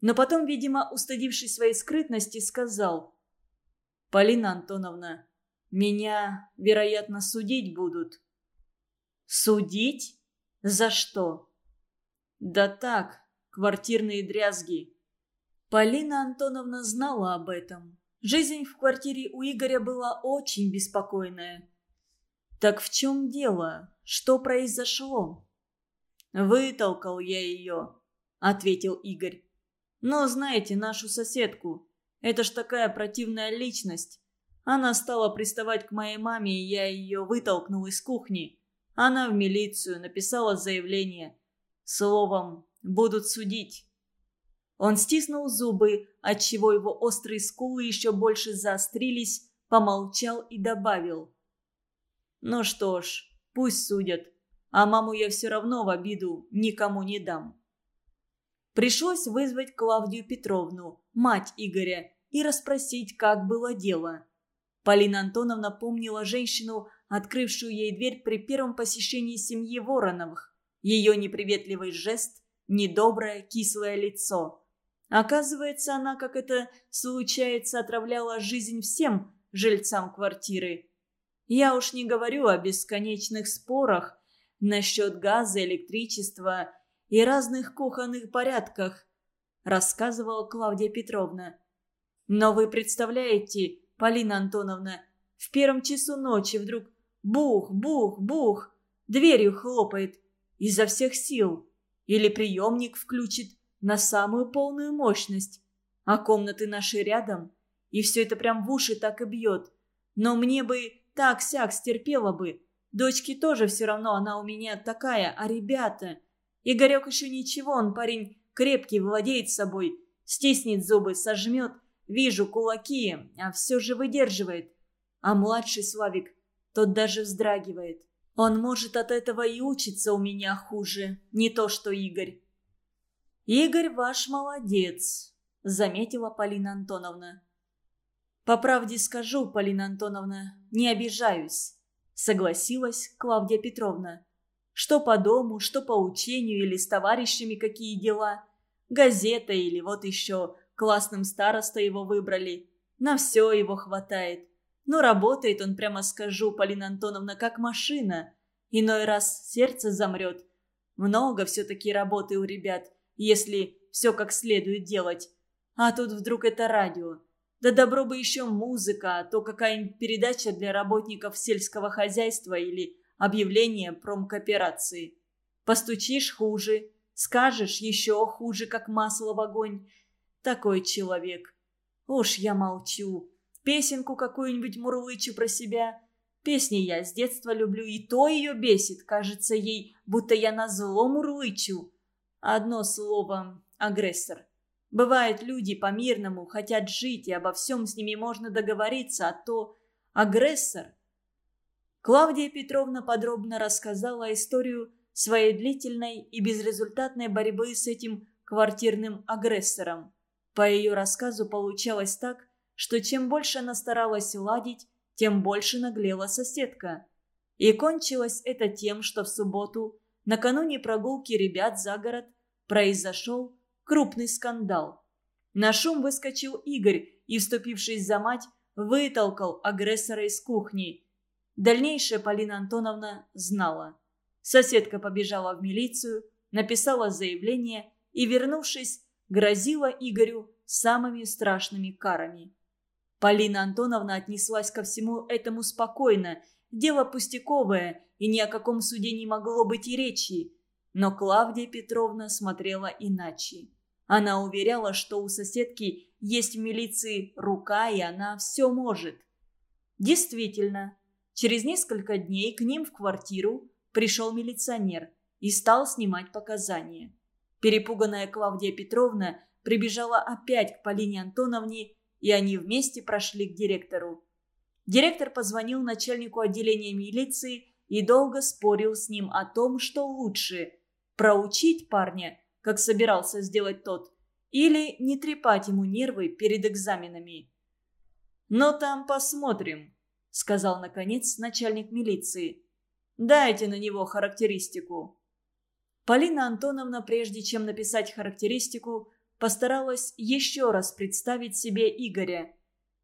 Но потом, видимо, устыдившись своей скрытности, сказал. «Полина Антоновна, меня, вероятно, судить будут». «Судить? За что?» «Да так, квартирные дрязги». Полина Антоновна знала об этом. Жизнь в квартире у Игоря была очень беспокойная. «Так в чем дело? Что произошло?» «Вытолкал я ее», — ответил Игорь. «Но знаете нашу соседку. Это ж такая противная личность. Она стала приставать к моей маме, и я ее вытолкнул из кухни. Она в милицию написала заявление. Словом, будут судить. Он стиснул зубы, отчего его острые скулы еще больше заострились, помолчал и добавил. «Ну что ж, пусть судят, а маму я все равно в обиду никому не дам». Пришлось вызвать Клавдию Петровну, мать Игоря, и расспросить, как было дело. Полина Антоновна помнила женщину, открывшую ей дверь при первом посещении семьи Вороновых. Ее неприветливый жест, недоброе, кислое лицо. Оказывается, она, как это случается, отравляла жизнь всем жильцам квартиры. Я уж не говорю о бесконечных спорах насчет газа, электричества и разных кухонных порядках, рассказывала Клавдия Петровна. Но вы представляете, Полина Антоновна, в первом часу ночи вдруг бух, бух, бух, дверью хлопает изо всех сил. Или приемник включит на самую полную мощность. А комнаты наши рядом. И все это прям в уши так и бьет. Но мне бы так-сяк стерпела бы. Дочке тоже все равно, она у меня такая, а ребята... Игорек еще ничего, он парень крепкий, владеет собой. Стиснет зубы, сожмет. Вижу кулаки, а все же выдерживает. А младший Славик, тот даже вздрагивает. Он, может, от этого и учится у меня хуже, не то что Игорь. «Игорь ваш молодец», — заметила Полина Антоновна. «По правде скажу, Полина Антоновна, не обижаюсь», — согласилась Клавдия Петровна. «Что по дому, что по учению или с товарищами какие дела. Газета или вот еще классным староста его выбрали. На все его хватает. Но работает он, прямо скажу, Полина Антоновна, как машина. Иной раз сердце замрет. Много все-таки работы у ребят, если все как следует делать. А тут вдруг это радио. Да добро бы еще музыка, а то какая-нибудь передача для работников сельского хозяйства или объявление промкооперации. Постучишь хуже, скажешь еще хуже, как масло в огонь. Такой человек. Уж я молчу песенку какую-нибудь мурлычу про себя. Песни я с детства люблю, и то ее бесит. Кажется ей, будто я на зло мурлычу. Одно слово – агрессор. Бывает, люди по-мирному хотят жить, и обо всем с ними можно договориться, а то агрессор. Клавдия Петровна подробно рассказала историю своей длительной и безрезультатной борьбы с этим квартирным агрессором. По ее рассказу получалось так, что чем больше она старалась ладить, тем больше наглела соседка. И кончилось это тем, что в субботу, накануне прогулки ребят за город, произошел крупный скандал. На шум выскочил Игорь и, вступившись за мать, вытолкал агрессора из кухни. Дальнейшее Полина Антоновна знала. Соседка побежала в милицию, написала заявление и, вернувшись, грозила Игорю самыми страшными карами. Полина Антоновна отнеслась ко всему этому спокойно. Дело пустяковое, и ни о каком суде не могло быть и речи. Но Клавдия Петровна смотрела иначе. Она уверяла, что у соседки есть в милиции рука, и она все может. Действительно, через несколько дней к ним в квартиру пришел милиционер и стал снимать показания. Перепуганная Клавдия Петровна прибежала опять к Полине Антоновне и они вместе прошли к директору. Директор позвонил начальнику отделения милиции и долго спорил с ним о том, что лучше – проучить парня, как собирался сделать тот, или не трепать ему нервы перед экзаменами. «Но там посмотрим», – сказал, наконец, начальник милиции. «Дайте на него характеристику». Полина Антоновна, прежде чем написать характеристику, постаралась еще раз представить себе Игоря.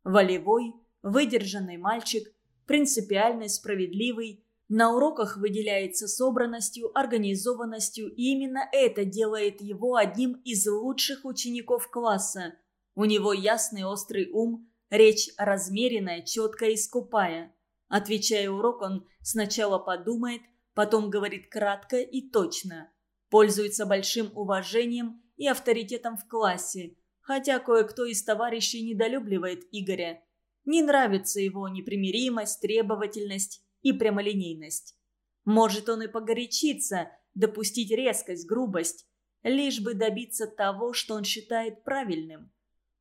Волевой, выдержанный мальчик, принципиальный, справедливый, на уроках выделяется собранностью, организованностью, и именно это делает его одним из лучших учеников класса. У него ясный острый ум, речь размеренная, четкая и скупая. Отвечая урок, он сначала подумает, потом говорит кратко и точно. Пользуется большим уважением и авторитетом в классе, хотя кое-кто из товарищей недолюбливает Игоря. Не нравится его непримиримость, требовательность и прямолинейность. Может, он и погорячится, допустить резкость, грубость, лишь бы добиться того, что он считает правильным.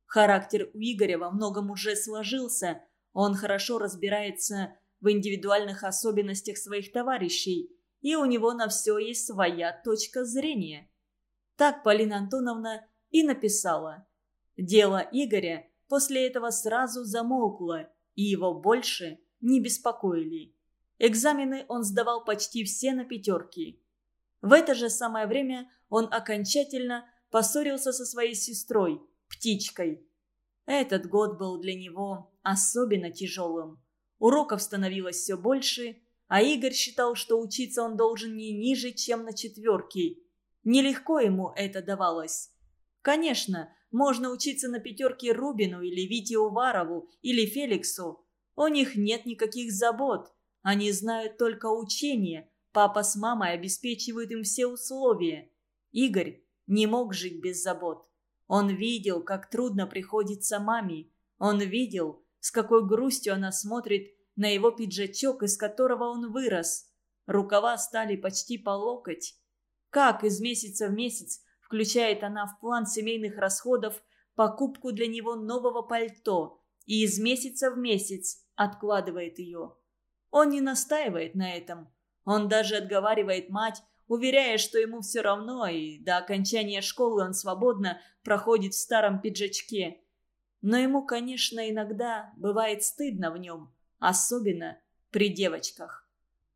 Характер у Игоря во многом уже сложился, он хорошо разбирается в индивидуальных особенностях своих товарищей, и у него на все есть своя точка зрения. Так Полина Антоновна и написала. Дело Игоря после этого сразу замолкло, и его больше не беспокоили. Экзамены он сдавал почти все на пятерки. В это же самое время он окончательно поссорился со своей сестрой, птичкой. Этот год был для него особенно тяжелым. Уроков становилось все больше, а Игорь считал, что учиться он должен не ниже, чем на четверке. Нелегко ему это давалось. Конечно, можно учиться на пятерке Рубину или Вите Уварову или Феликсу. У них нет никаких забот. Они знают только учение. Папа с мамой обеспечивают им все условия. Игорь не мог жить без забот. Он видел, как трудно приходится маме. Он видел, с какой грустью она смотрит на его пиджачок, из которого он вырос. Рукава стали почти по локоть. Как из месяца в месяц включает она в план семейных расходов покупку для него нового пальто и из месяца в месяц откладывает ее. Он не настаивает на этом. Он даже отговаривает мать, уверяя, что ему все равно, и до окончания школы он свободно проходит в старом пиджачке. Но ему, конечно, иногда бывает стыдно в нем, особенно при девочках.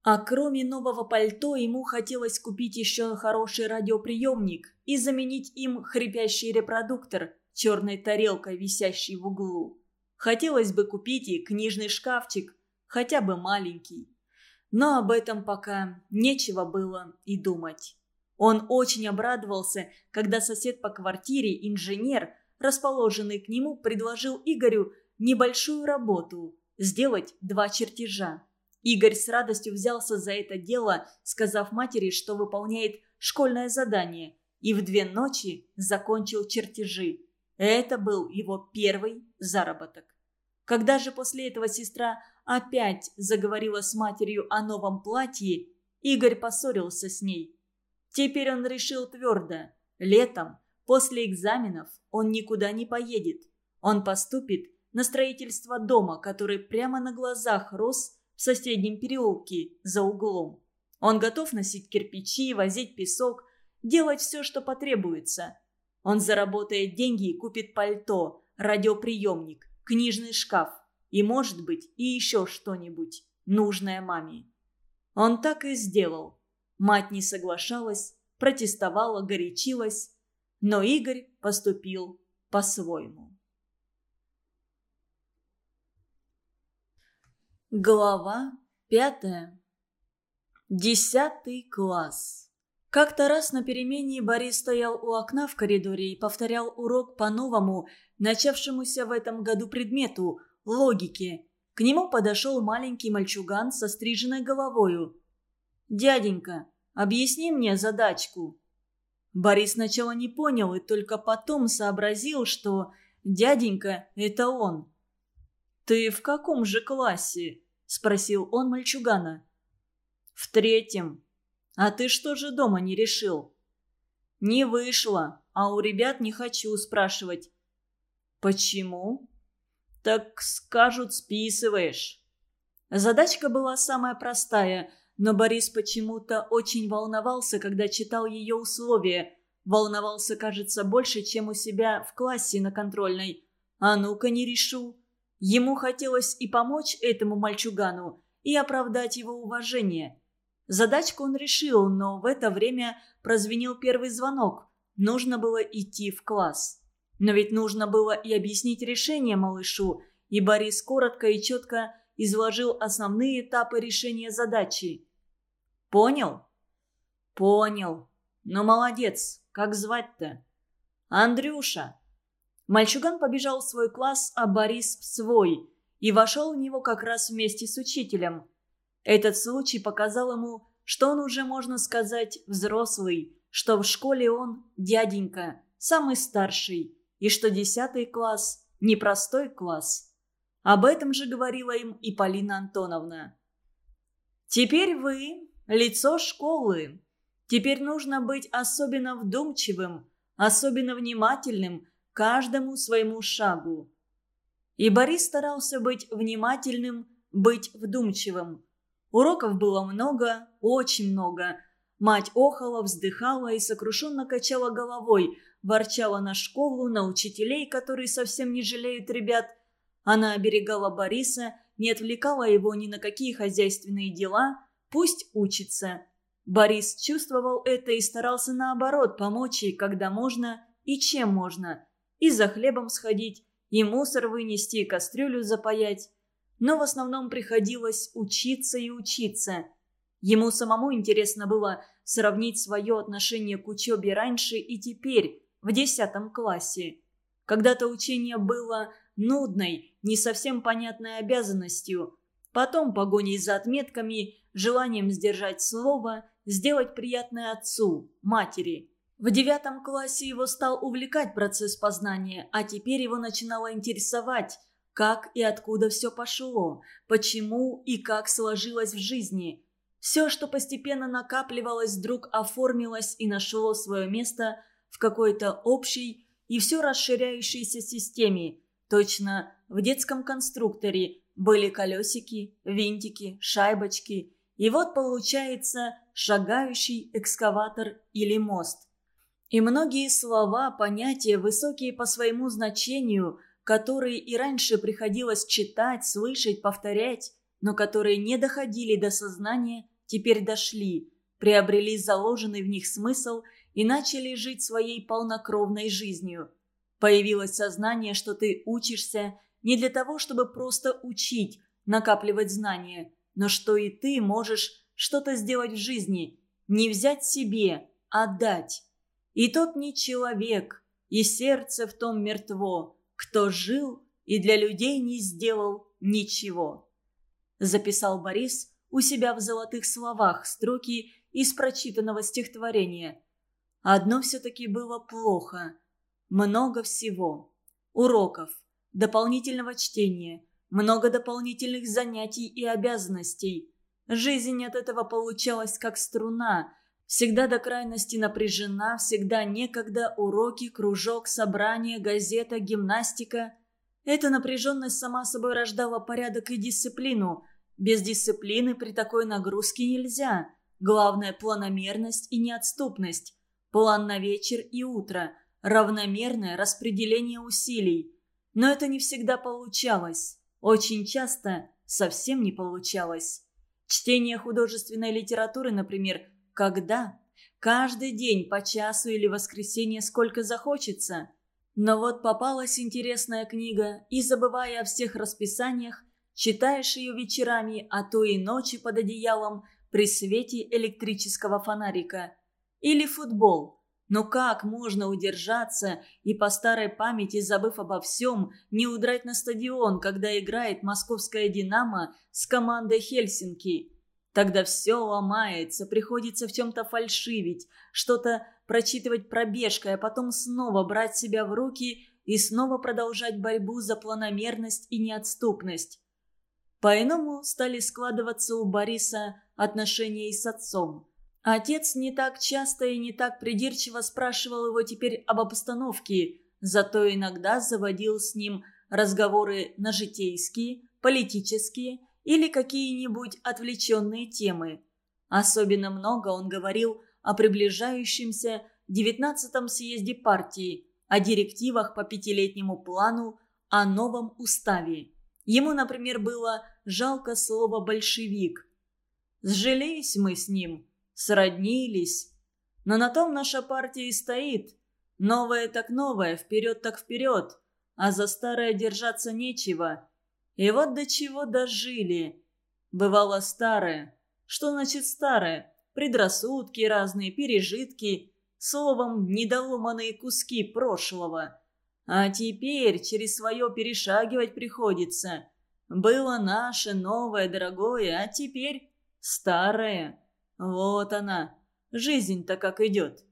А кроме нового пальто ему хотелось купить еще хороший радиоприемник и заменить им хрипящий репродуктор черной тарелкой, висящий в углу. Хотелось бы купить и книжный шкафчик, хотя бы маленький. Но об этом пока нечего было и думать. Он очень обрадовался, когда сосед по квартире, инженер, расположенный к нему, предложил Игорю небольшую работу – сделать два чертежа. Игорь с радостью взялся за это дело, сказав матери, что выполняет школьное задание, и в две ночи закончил чертежи. Это был его первый заработок. Когда же после этого сестра опять заговорила с матерью о новом платье, Игорь поссорился с ней. Теперь он решил твердо. Летом, после экзаменов, он никуда не поедет. Он поступит на строительство дома, который прямо на глазах рос в соседнем переулке за углом. Он готов носить кирпичи, возить песок, делать все, что потребуется. Он заработает деньги и купит пальто, радиоприемник, книжный шкаф и, может быть, и еще что-нибудь, нужное маме. Он так и сделал. Мать не соглашалась, протестовала, горячилась, но Игорь поступил по-своему. Глава пятая. Десятый класс. Как-то раз на перемене Борис стоял у окна в коридоре и повторял урок по новому, начавшемуся в этом году предмету логики. К нему подошел маленький мальчуган со стриженной головою. «Дяденька, объясни мне задачку». Борис сначала не понял и только потом сообразил, что дяденька – это он. «Ты в каком же классе?» – спросил он мальчугана. «В третьем. А ты что же дома не решил?» «Не вышло, а у ребят не хочу спрашивать». «Почему?» «Так скажут, списываешь». Задачка была самая простая, но Борис почему-то очень волновался, когда читал ее условия. Волновался, кажется, больше, чем у себя в классе на контрольной. «А ну-ка, не решу». Ему хотелось и помочь этому мальчугану, и оправдать его уважение. Задачку он решил, но в это время прозвенел первый звонок. нужно было идти в класс. Но ведь нужно было и объяснить решение малышу, и Борис коротко и четко изложил основные этапы решения задачи. «Понял?» «Понял. Ну, молодец. Как звать-то?» «Андрюша». Мальчуган побежал в свой класс, а Борис в свой, и вошел в него как раз вместе с учителем. Этот случай показал ему, что он уже, можно сказать, взрослый, что в школе он дяденька, самый старший, и что десятый класс – непростой класс. Об этом же говорила им и Полина Антоновна. «Теперь вы – лицо школы. Теперь нужно быть особенно вдумчивым, особенно внимательным каждому своему шагу». И Борис старался быть внимательным, быть вдумчивым. Уроков было много, очень много. Мать охала, вздыхала и сокрушенно качала головой, ворчала на школу, на учителей, которые совсем не жалеют ребят. Она оберегала Бориса, не отвлекала его ни на какие хозяйственные дела, пусть учится. Борис чувствовал это и старался наоборот помочь ей, когда можно и чем можно. И за хлебом сходить, и мусор вынести, и кастрюлю запаять но в основном приходилось учиться и учиться. Ему самому интересно было сравнить свое отношение к учебе раньше и теперь, в десятом классе. Когда-то учение было нудной, не совсем понятной обязанностью. Потом погоней за отметками, желанием сдержать слово, сделать приятное отцу, матери. В девятом классе его стал увлекать процесс познания, а теперь его начинало интересовать – как и откуда все пошло, почему и как сложилось в жизни. Все, что постепенно накапливалось, вдруг оформилось и нашло свое место в какой-то общей и все расширяющейся системе. Точно в детском конструкторе были колесики, винтики, шайбочки. И вот получается шагающий экскаватор или мост. И многие слова, понятия, высокие по своему значению – которые и раньше приходилось читать, слышать, повторять, но которые не доходили до сознания, теперь дошли, приобрели заложенный в них смысл и начали жить своей полнокровной жизнью. Появилось сознание, что ты учишься не для того, чтобы просто учить, накапливать знания, но что и ты можешь что-то сделать в жизни, не взять себе, а дать. И тот не человек, и сердце в том мертво, кто жил и для людей не сделал ничего. Записал Борис у себя в золотых словах строки из прочитанного стихотворения. Одно все-таки было плохо. Много всего. Уроков, дополнительного чтения, много дополнительных занятий и обязанностей. Жизнь от этого получалась как струна, Всегда до крайности напряжена, всегда некогда уроки, кружок, собрание, газета, гимнастика. Эта напряженность сама собой рождала порядок и дисциплину. Без дисциплины при такой нагрузке нельзя. Главное – планомерность и неотступность. План на вечер и утро. Равномерное распределение усилий. Но это не всегда получалось. Очень часто совсем не получалось. Чтение художественной литературы, например – когда? Каждый день по часу или воскресенье сколько захочется. Но вот попалась интересная книга, и, забывая о всех расписаниях, читаешь ее вечерами, а то и ночи под одеялом при свете электрического фонарика. Или футбол. Но как можно удержаться и по старой памяти, забыв обо всем, не удрать на стадион, когда играет московская «Динамо» с командой «Хельсинки»? Тогда все ломается, приходится в чем-то фальшивить, что-то прочитывать пробежкой, а потом снова брать себя в руки и снова продолжать борьбу за планомерность и неотступность. По-иному стали складываться у Бориса отношения и с отцом. Отец не так часто и не так придирчиво спрашивал его теперь об обстановке, зато иногда заводил с ним разговоры на житейские, политические – или какие-нибудь отвлеченные темы. Особенно много он говорил о приближающемся 19-м съезде партии, о директивах по пятилетнему плану, о новом уставе. Ему, например, было жалко слово «большевик». Сжалелись мы с ним, сроднились. Но на том наша партия и стоит. Новое так новое, вперед так вперед, а за старое держаться нечего. И вот до чего дожили. Бывало старое. Что значит старое? Предрассудки разные, пережитки. Словом, недоломанные куски прошлого. А теперь через свое перешагивать приходится. Было наше, новое, дорогое, а теперь старое. Вот она, жизнь-то как идет.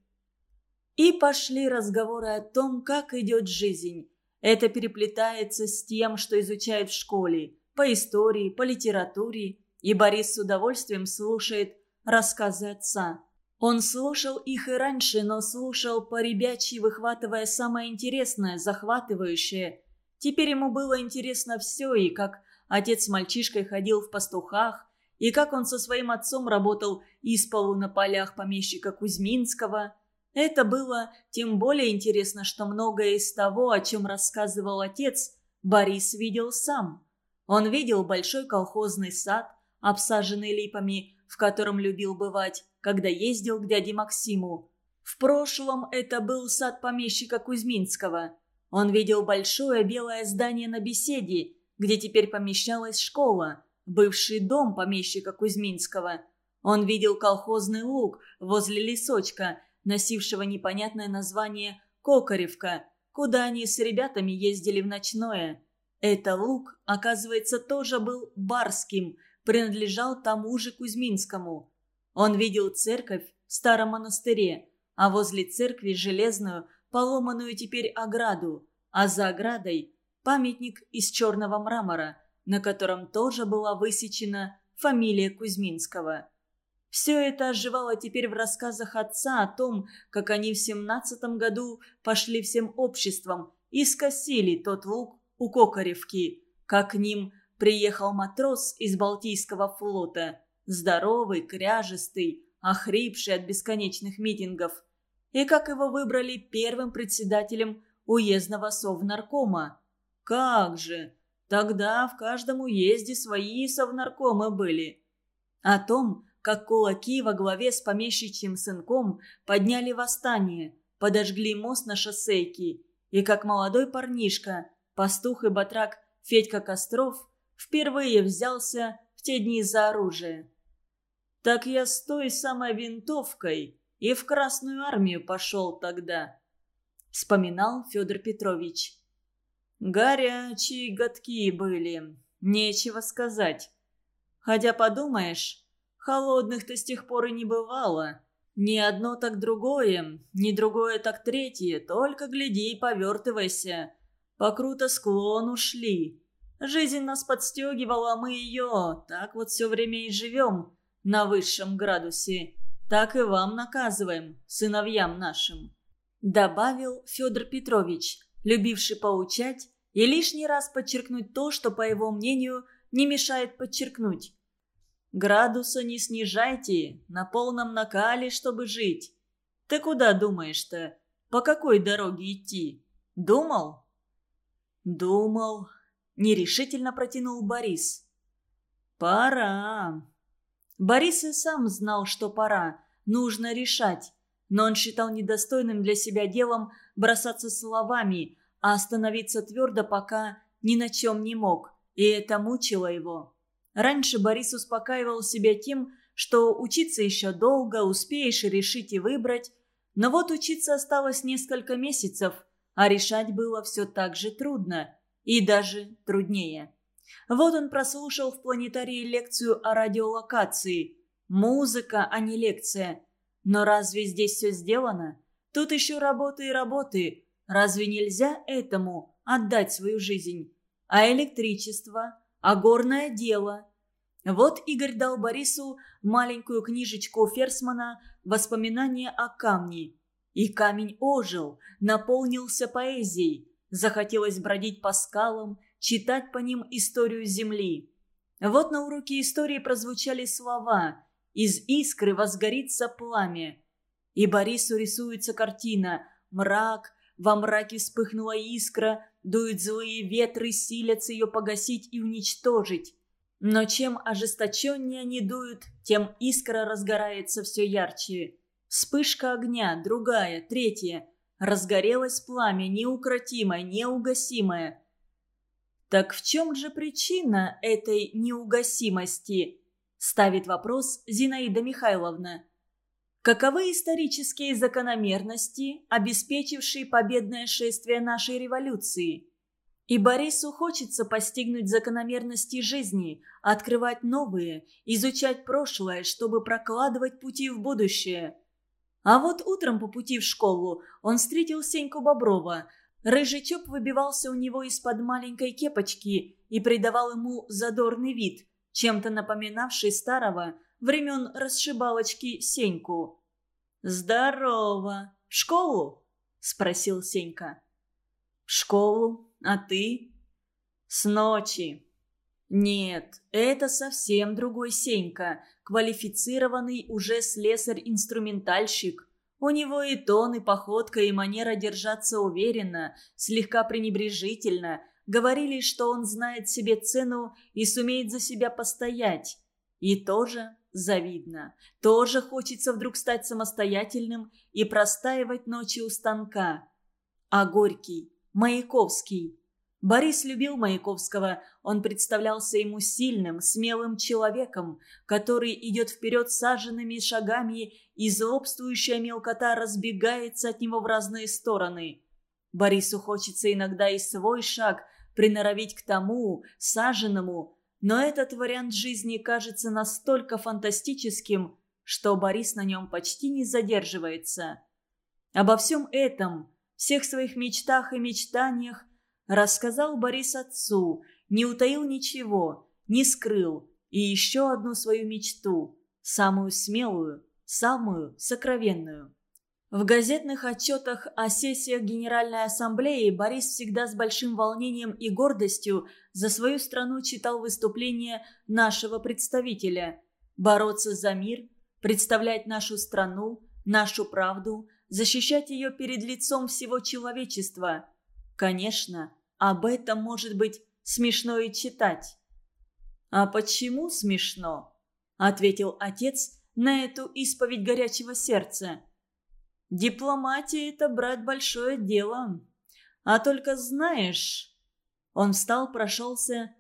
И пошли разговоры о том, как идет жизнь. Это переплетается с тем, что изучают в школе, по истории, по литературе. И Борис с удовольствием слушает рассказы отца. Он слушал их и раньше, но слушал по-ребячьи, выхватывая самое интересное, захватывающее. Теперь ему было интересно все, и как отец с мальчишкой ходил в пастухах, и как он со своим отцом работал из полу на полях помещика Кузьминского – это было тем более интересно, что многое из того, о чем рассказывал отец, Борис видел сам. Он видел большой колхозный сад, обсаженный липами, в котором любил бывать, когда ездил к дяде Максиму. В прошлом это был сад помещика Кузьминского. Он видел большое белое здание на беседе, где теперь помещалась школа, бывший дом помещика Кузьминского. Он видел колхозный луг возле лесочка – носившего непонятное название «Кокоревка», куда они с ребятами ездили в ночное. Это лук, оказывается, тоже был барским, принадлежал тому же Кузьминскому. Он видел церковь в старом монастыре, а возле церкви железную, поломанную теперь ограду, а за оградой памятник из черного мрамора, на котором тоже была высечена фамилия Кузьминского. Все это оживало теперь в рассказах отца о том, как они в семнадцатом году пошли всем обществом и скосили тот лук у Кокоревки, как к ним приехал матрос из Балтийского флота, здоровый, кряжестый, охрипший от бесконечных митингов, и как его выбрали первым председателем уездного совнаркома. Как же! Тогда в каждом уезде свои совнаркомы были. О том, как кулаки во главе с помещичьим сынком подняли восстание, подожгли мост на шоссейке, и как молодой парнишка, пастух и батрак Федька Костров впервые взялся в те дни за оружие. «Так я с той самой винтовкой и в Красную армию пошел тогда», — вспоминал Федор Петрович. «Горячие годки были, нечего сказать. Хотя подумаешь, Холодных-то с тех пор и не бывало. Ни одно так другое, ни другое так третье, только гляди и повертывайся. По круто склону шли. Жизнь нас подстегивала, а мы ее. Так вот все время и живем на высшем градусе. Так и вам наказываем, сыновьям нашим. Добавил Федор Петрович, любивший поучать и лишний раз подчеркнуть то, что, по его мнению, не мешает подчеркнуть. Градуса не снижайте, на полном накале, чтобы жить. Ты куда думаешь-то? По какой дороге идти? Думал? Думал. Нерешительно протянул Борис. Пора. Борис и сам знал, что пора. Нужно решать. Но он считал недостойным для себя делом бросаться словами, а остановиться твердо пока ни на чем не мог. И это мучило его. Раньше Борис успокаивал себя тем, что учиться еще долго, успеешь решить и выбрать. Но вот учиться осталось несколько месяцев, а решать было все так же трудно. И даже труднее. Вот он прослушал в планетарии лекцию о радиолокации. Музыка, а не лекция. Но разве здесь все сделано? Тут еще работы и работы. Разве нельзя этому отдать свою жизнь? А электричество? А горное дело? Вот Игорь дал Борису маленькую книжечку Ферсмана «Воспоминания о камне». И камень ожил, наполнился поэзией. Захотелось бродить по скалам, читать по ним историю Земли. Вот на уроке истории прозвучали слова «Из искры возгорится пламя». И Борису рисуется картина «Мрак», во мраке вспыхнула искра, дуют злые ветры, силятся ее погасить и уничтожить. Но чем ожесточеннее они дуют, тем искра разгорается все ярче. Вспышка огня, другая, третья. разгорелось пламя, неукротимое, неугасимое. Так в чем же причина этой неугасимости? Ставит вопрос Зинаида Михайловна. Каковы исторические закономерности, обеспечившие победное шествие нашей революции? И Борису хочется постигнуть закономерности жизни, открывать новые, изучать прошлое, чтобы прокладывать пути в будущее. А вот утром по пути в школу он встретил Сеньку Боброва. Рыжий чоп выбивался у него из-под маленькой кепочки и придавал ему задорный вид, чем-то напоминавший старого времен расшибалочки Сеньку. «Здорово! В школу?» – спросил Сенька. «В школу», а ты?» «С ночи». «Нет, это совсем другой Сенька, квалифицированный уже слесарь-инструментальщик. У него и тон, и походка, и манера держаться уверенно, слегка пренебрежительно. Говорили, что он знает себе цену и сумеет за себя постоять. И тоже завидно. Тоже хочется вдруг стать самостоятельным и простаивать ночи у станка. А Горький Маяковский. Борис любил Маяковского. Он представлялся ему сильным, смелым человеком, который идет вперед саженными шагами, и злобствующая мелкота разбегается от него в разные стороны. Борису хочется иногда и свой шаг приноровить к тому, саженному, но этот вариант жизни кажется настолько фантастическим, что Борис на нем почти не задерживается. Обо всем этом – всех своих мечтах и мечтаниях рассказал Борис отцу, не утаил ничего, не скрыл, и еще одну свою мечту, самую смелую, самую сокровенную. В газетных отчетах о сессиях Генеральной Ассамблеи Борис всегда с большим волнением и гордостью за свою страну читал выступления нашего представителя. Бороться за мир, представлять нашу страну, нашу правду – защищать ее перед лицом всего человечества. Конечно, об этом может быть смешно и читать. «А почему смешно?» – ответил отец на эту исповедь горячего сердца. «Дипломатия – это брать большое дело. А только знаешь...» Он встал, прошелся.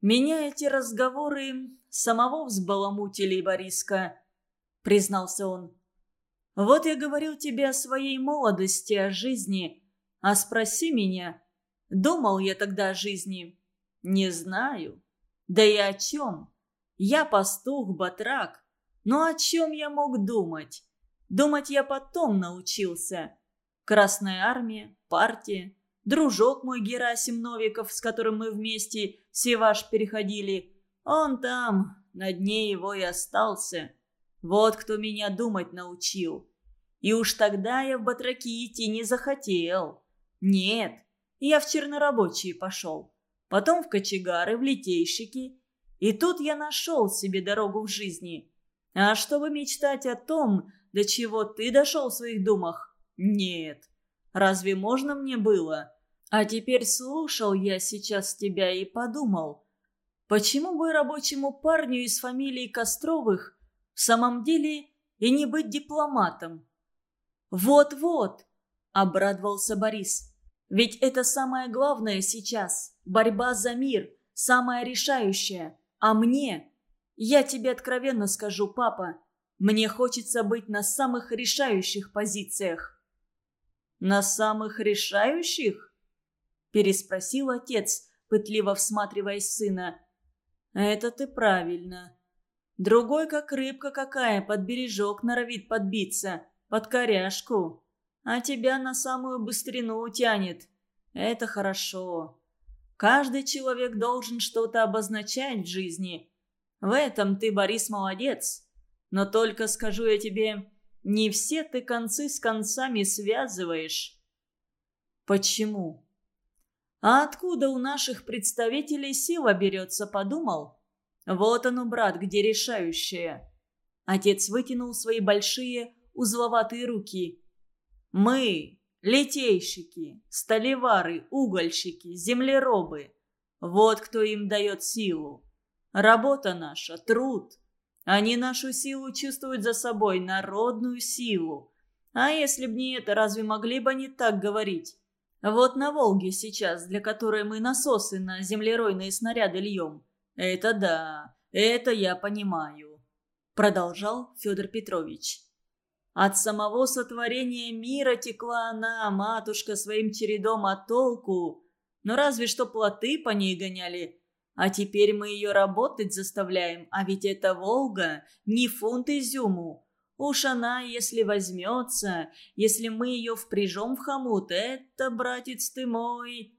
«Меня эти разговоры самого взбаламутили, Бориска», – признался он. Вот я говорил тебе о своей молодости, о жизни. А спроси меня, думал я тогда о жизни? Не знаю. Да и о чем? Я пастух, батрак. Но о чем я мог думать? Думать я потом научился. Красная армия, партия, дружок мой Герасим Новиков, с которым мы вместе Севаш переходили. Он там, на дне его и остался. Вот кто меня думать научил. И уж тогда я в батраки идти не захотел. Нет, я в чернорабочие пошел. Потом в кочегары, в литейщики. И тут я нашел себе дорогу в жизни. А чтобы мечтать о том, до чего ты дошел в своих думах, нет. Разве можно мне было? А теперь слушал я сейчас тебя и подумал, почему бы рабочему парню из фамилии Костровых в самом деле и не быть дипломатом? «Вот-вот!» – обрадовался Борис. «Ведь это самое главное сейчас. Борьба за мир. Самое решающее. А мне? Я тебе откровенно скажу, папа. Мне хочется быть на самых решающих позициях». «На самых решающих?» – переспросил отец, пытливо всматриваясь сына. «Это ты правильно. Другой, как рыбка какая, под бережок норовит подбиться под коряшку. А тебя на самую быстрину тянет. Это хорошо. Каждый человек должен что-то обозначать в жизни. В этом ты, Борис, молодец. Но только скажу я тебе, не все ты концы с концами связываешь. Почему? А откуда у наших представителей сила берется, подумал? Вот оно, брат, где решающее. Отец вытянул свои большие, узловатые руки. «Мы, литейщики, столевары, угольщики, землеробы. Вот кто им дает силу. Работа наша, труд. Они нашу силу чувствуют за собой, народную силу. А если б не это, разве могли бы они так говорить? Вот на Волге сейчас, для которой мы насосы на землеройные снаряды льем. Это да, это я понимаю», — продолжал Федор Петрович. От самого сотворения мира текла она, матушка, своим чередом от толку. Но разве что плоты по ней гоняли. А теперь мы ее работать заставляем, а ведь это Волга, не фунт изюму. Уж она, если возьмется, если мы ее впряжем в хомут, это, братец ты мой...»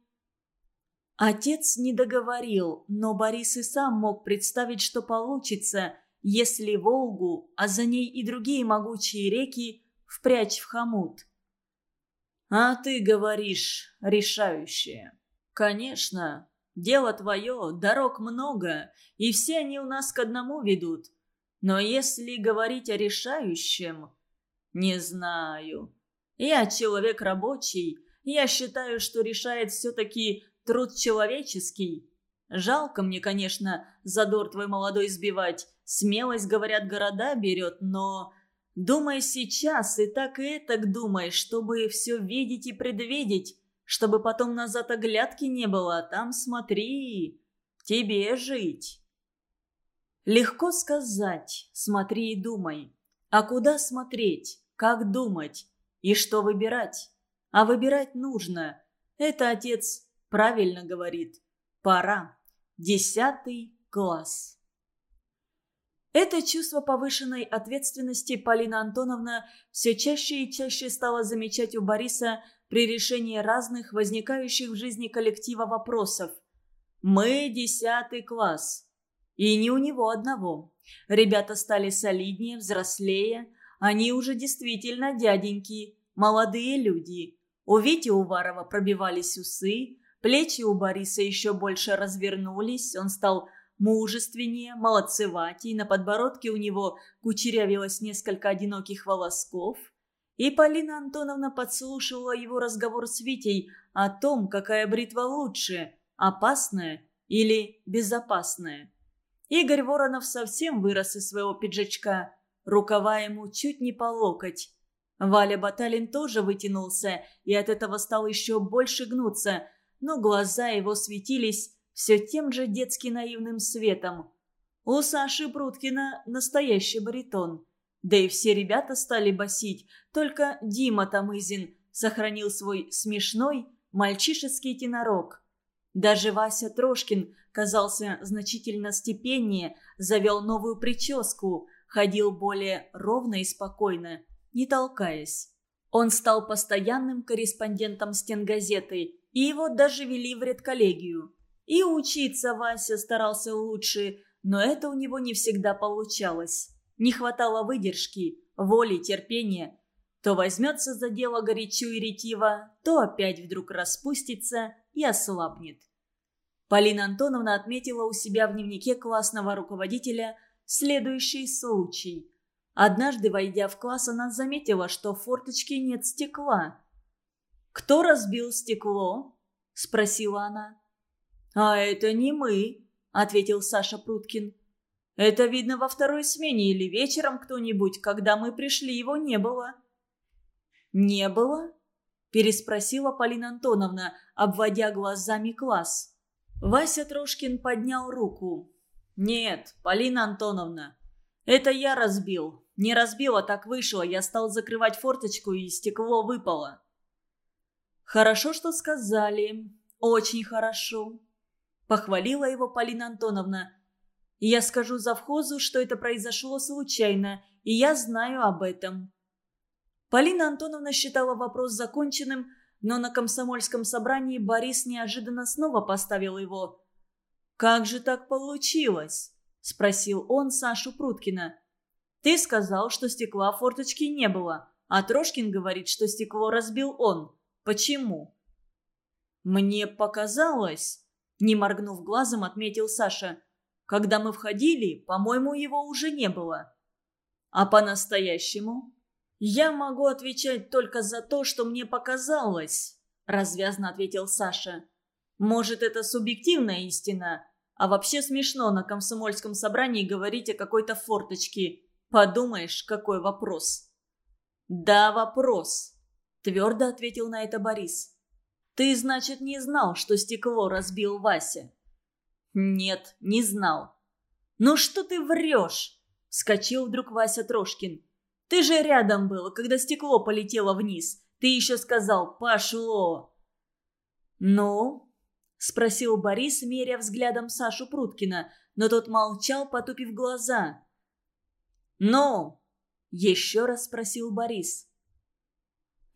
Отец не договорил, но Борис и сам мог представить, что получится, если Волгу, а за ней и другие могучие реки, впрячь в хомут. «А ты говоришь, решающее. Конечно, дело твое, дорог много, и все они у нас к одному ведут. Но если говорить о решающем, не знаю. Я человек рабочий, я считаю, что решает все-таки труд человеческий. Жалко мне, конечно, задор твой молодой сбивать, смелость, говорят, города берет, но... Думай сейчас и так и так думай, чтобы все видеть и предвидеть, чтобы потом назад оглядки не было, а там смотри, тебе жить. Легко сказать «смотри и думай». А куда смотреть, как думать и что выбирать? А выбирать нужно. Это отец правильно говорит. Пора. Десятый класс. Это чувство повышенной ответственности Полина Антоновна все чаще и чаще стала замечать у Бориса при решении разных возникающих в жизни коллектива вопросов. «Мы десятый класс. И не у него одного. Ребята стали солиднее, взрослее. Они уже действительно дяденьки, молодые люди. У Вити Уварова пробивались усы, плечи у Бориса еще больше развернулись, он стал мужественнее, молодцеватей, на подбородке у него кучерявилось несколько одиноких волосков. И Полина Антоновна подслушивала его разговор с Витей о том, какая бритва лучше – опасная или безопасная. Игорь Воронов совсем вырос из своего пиджачка. Рукава ему чуть не по локоть. Валя Баталин тоже вытянулся и от этого стал еще больше гнуться, но глаза его светились все тем же детски наивным светом. У Саши Пруткина настоящий баритон. Да и все ребята стали басить, только Дима Тамызин сохранил свой смешной мальчишеский тенорок. Даже Вася Трошкин казался значительно степеннее, завел новую прическу, ходил более ровно и спокойно, не толкаясь. Он стал постоянным корреспондентом стенгазеты, и его даже вели в редколлегию. И учиться Вася старался лучше, но это у него не всегда получалось. Не хватало выдержки, воли, терпения. То возьмется за дело горячо и ретиво, то опять вдруг распустится и ослабнет. Полина Антоновна отметила у себя в дневнике классного руководителя следующий случай. Однажды, войдя в класс, она заметила, что в форточке нет стекла. «Кто разбил стекло?» – спросила она. «А это не мы», – ответил Саша Пруткин. «Это видно во второй смене или вечером кто-нибудь, когда мы пришли, его не было». «Не было?» – переспросила Полина Антоновна, обводя глазами класс. Вася Трошкин поднял руку. «Нет, Полина Антоновна, это я разбил. Не разбил, а так вышло. Я стал закрывать форточку, и стекло выпало». «Хорошо, что сказали. Очень хорошо», – похвалила его Полина Антоновна. «Я скажу завхозу, что это произошло случайно, и я знаю об этом». Полина Антоновна считала вопрос законченным, но на комсомольском собрании Борис неожиданно снова поставил его. «Как же так получилось?» – спросил он Сашу Пруткина. «Ты сказал, что стекла в форточке не было, а Трошкин говорит, что стекло разбил он. Почему?» «Мне показалось», – не моргнув глазом, отметил Саша. «Когда мы входили, по-моему, его уже не было». «А по-настоящему?» «Я могу отвечать только за то, что мне показалось», – развязно ответил Саша. «Может, это субъективная истина, а вообще смешно на комсомольском собрании говорить о какой-то форточке. Подумаешь, какой вопрос». «Да, вопрос», – твердо ответил на это Борис. «Ты, значит, не знал, что стекло разбил Вася?» «Нет, не знал». «Ну что ты врешь?» – вскочил вдруг Вася Трошкин. «Ты же рядом был, когда стекло полетело вниз. Ты еще сказал «пошло». «Ну?» – спросил Борис, меря взглядом Сашу Пруткина, но тот молчал, потупив глаза. «Ну?» – еще раз спросил Борис.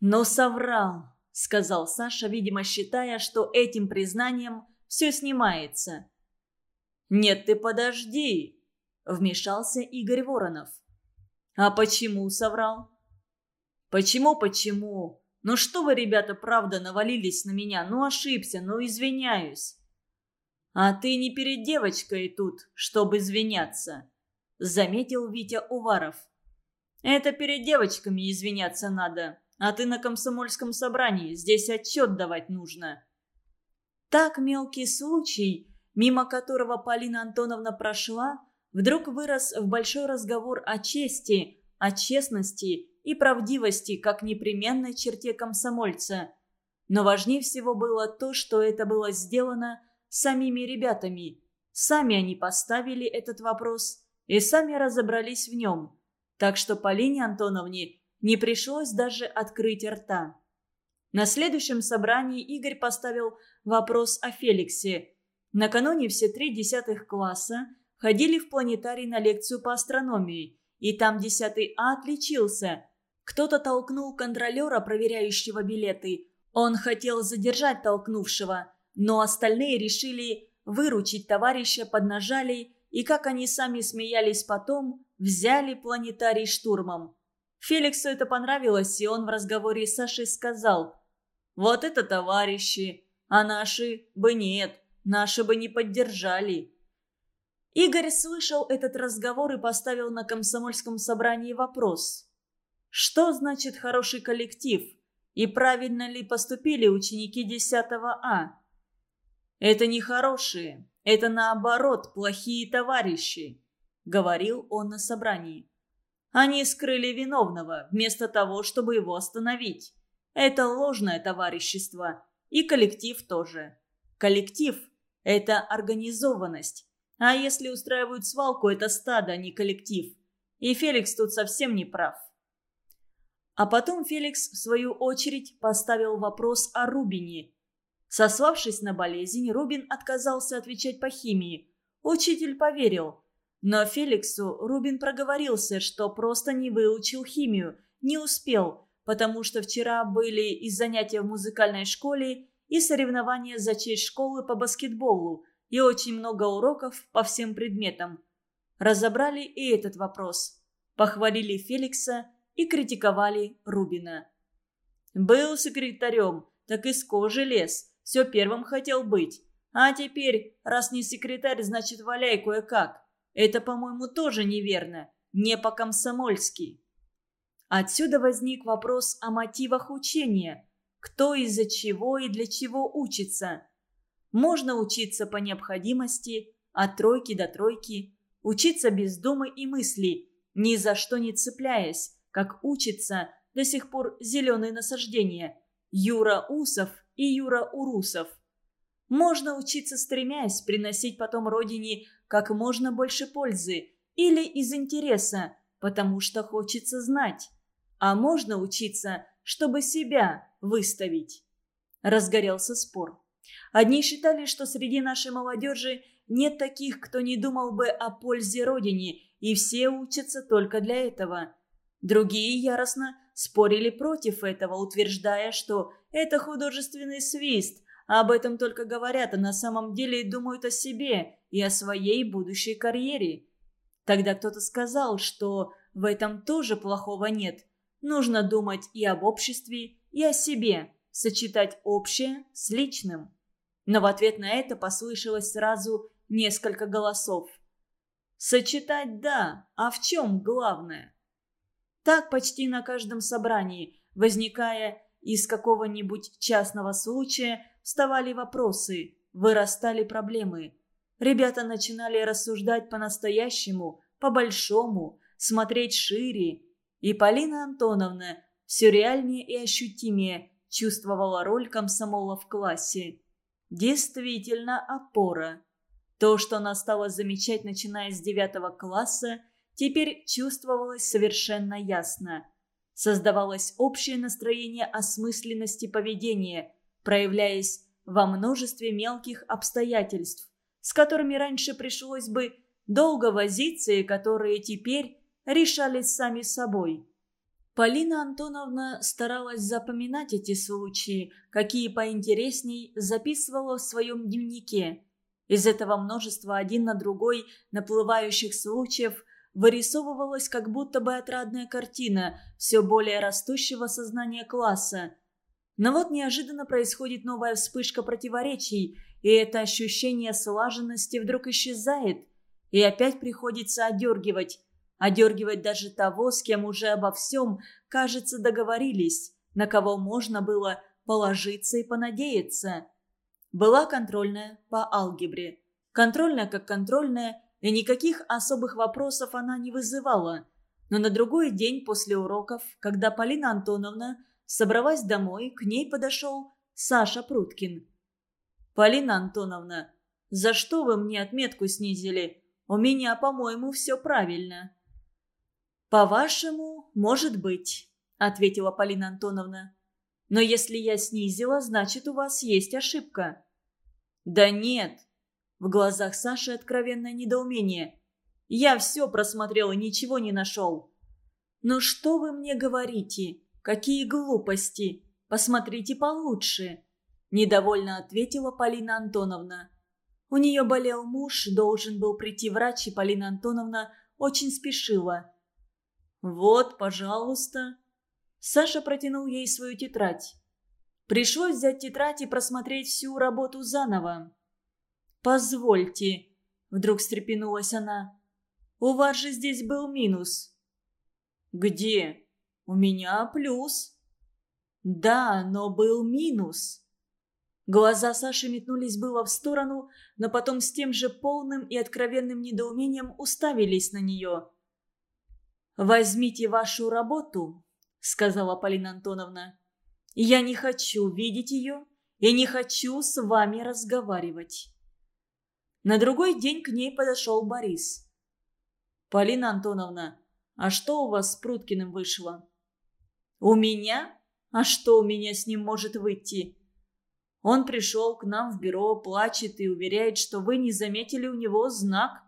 «Но соврал», – сказал Саша, видимо, считая, что этим признанием все снимается. «Нет, ты подожди», – вмешался Игорь Воронов. «А почему соврал?» «Почему, почему? Ну что вы, ребята, правда навалились на меня? Ну ошибся, ну извиняюсь». «А ты не перед девочкой тут, чтобы извиняться», — заметил Витя Уваров. «Это перед девочками извиняться надо, а ты на комсомольском собрании, здесь отчет давать нужно». Так мелкий случай, мимо которого Полина Антоновна прошла, вдруг вырос в большой разговор о чести, о честности и правдивости как непременной черте комсомольца. Но важнее всего было то, что это было сделано – самими ребятами. Сами они поставили этот вопрос и сами разобрались в нем. Так что Полине Антоновне не пришлось даже открыть рта. На следующем собрании Игорь поставил вопрос о Феликсе. Накануне все три десятых класса ходили в планетарий на лекцию по астрономии, и там десятый А отличился. Кто-то толкнул контролера, проверяющего билеты. Он хотел задержать толкнувшего, но остальные решили выручить товарища, поднажали, и, как они сами смеялись потом, взяли планетарий штурмом. Феликсу это понравилось, и он в разговоре с Сашей сказал «Вот это товарищи, а наши бы нет, наши бы не поддержали». Игорь слышал этот разговор и поставил на комсомольском собрании вопрос. Что значит хороший коллектив? И правильно ли поступили ученики 10 А? «Это не хорошие, это наоборот плохие товарищи», — говорил он на собрании. «Они скрыли виновного, вместо того, чтобы его остановить. Это ложное товарищество, и коллектив тоже. Коллектив — это организованность, а если устраивают свалку, это стадо, а не коллектив. И Феликс тут совсем не прав». А потом Феликс, в свою очередь, поставил вопрос о Рубине — Сославшись на болезнь, Рубин отказался отвечать по химии. Учитель поверил. Но Феликсу Рубин проговорился, что просто не выучил химию, не успел, потому что вчера были и занятия в музыкальной школе, и соревнования за честь школы по баскетболу, и очень много уроков по всем предметам. Разобрали и этот вопрос. Похвалили Феликса и критиковали Рубина. «Был секретарем, так из кожи лез», все первым хотел быть. А теперь, раз не секретарь, значит валяй кое-как. Это, по-моему, тоже неверно. Не по-комсомольски. Отсюда возник вопрос о мотивах учения. Кто из-за чего и для чего учится? Можно учиться по необходимости, от тройки до тройки, учиться без думы и мысли, ни за что не цепляясь, как учится до сих пор зеленые насаждения. Юра Усов и Юра Урусов. Можно учиться стремясь приносить потом родине как можно больше пользы или из интереса, потому что хочется знать. А можно учиться, чтобы себя выставить. Разгорелся спор. Одни считали, что среди нашей молодежи нет таких, кто не думал бы о пользе Родине, и все учатся только для этого. Другие яростно спорили против этого, утверждая, что это художественный свист, а об этом только говорят, а на самом деле думают о себе и о своей будущей карьере. Тогда кто-то сказал, что в этом тоже плохого нет. Нужно думать и об обществе, и о себе, сочетать общее с личным. Но в ответ на это послышалось сразу несколько голосов. Сочетать – да, а в чем главное? Так почти на каждом собрании, возникая из какого-нибудь частного случая, вставали вопросы, вырастали проблемы. Ребята начинали рассуждать по-настоящему, по-большому, смотреть шире. И Полина Антоновна все реальнее и ощутимее чувствовала роль комсомола в классе. Действительно опора. То, что она стала замечать, начиная с девятого класса, теперь чувствовалось совершенно ясно. Создавалось общее настроение осмысленности поведения, проявляясь во множестве мелких обстоятельств, с которыми раньше пришлось бы долго возиться и которые теперь решались сами собой. Полина Антоновна старалась запоминать эти случаи, какие поинтересней записывала в своем дневнике. Из этого множества один на другой наплывающих случаев вырисовывалась как будто бы отрадная картина все более растущего сознания класса. Но вот неожиданно происходит новая вспышка противоречий, и это ощущение слаженности вдруг исчезает, и опять приходится одергивать, одергивать даже того, с кем уже обо всем, кажется, договорились, на кого можно было положиться и понадеяться. Была контрольная по алгебре. Контрольная как контрольная, и никаких особых вопросов она не вызывала. Но на другой день после уроков, когда Полина Антоновна собралась домой, к ней подошел Саша Пруткин. «Полина Антоновна, за что вы мне отметку снизили? У меня, по-моему, все правильно». «По-вашему, может быть», — ответила Полина Антоновна. «Но если я снизила, значит, у вас есть ошибка». «Да нет». В глазах Саши откровенное недоумение. «Я все просмотрел и ничего не нашел». «Ну что вы мне говорите? Какие глупости! Посмотрите получше!» Недовольно ответила Полина Антоновна. У нее болел муж, должен был прийти врач, и Полина Антоновна очень спешила. «Вот, пожалуйста». Саша протянул ей свою тетрадь. Пришлось взять тетрадь и просмотреть всю работу заново. «Позвольте», — вдруг встрепенулась она. «У вас же здесь был минус». «Где? У меня плюс». «Да, но был минус». Глаза Саши метнулись было в сторону, но потом с тем же полным и откровенным недоумением уставились на нее. «Возьмите вашу работу», — сказала Полина Антоновна. «Я не хочу видеть ее и не хочу с вами разговаривать». На другой день к ней подошел Борис. «Полина Антоновна, а что у вас с Пруткиным вышло?» «У меня? А что у меня с ним может выйти?» Он пришел к нам в бюро, плачет и уверяет, что вы не заметили у него знак.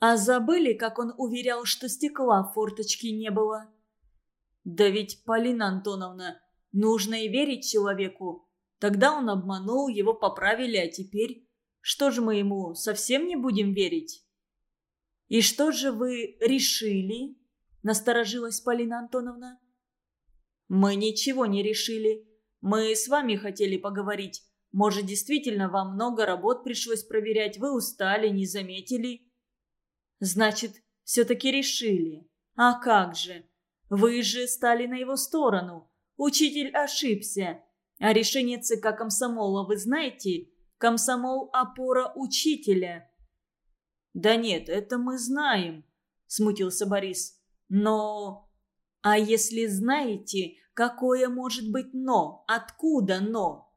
А забыли, как он уверял, что стекла в форточке не было? Да ведь, Полина Антоновна, нужно и верить человеку. Тогда он обманул, его поправили, а теперь... Что же мы ему, совсем не будем верить? «И что же вы решили?» – насторожилась Полина Антоновна. «Мы ничего не решили. Мы с вами хотели поговорить. Может, действительно вам много работ пришлось проверять, вы устали, не заметили?» Значит, все-таки решили. А как же? Вы же стали на его сторону. Учитель ошибся. А решение ЦК комсомола вы знаете? Комсомол – опора учителя. Да нет, это мы знаем, смутился Борис. Но... А если знаете, какое может быть «но»? Откуда «но»?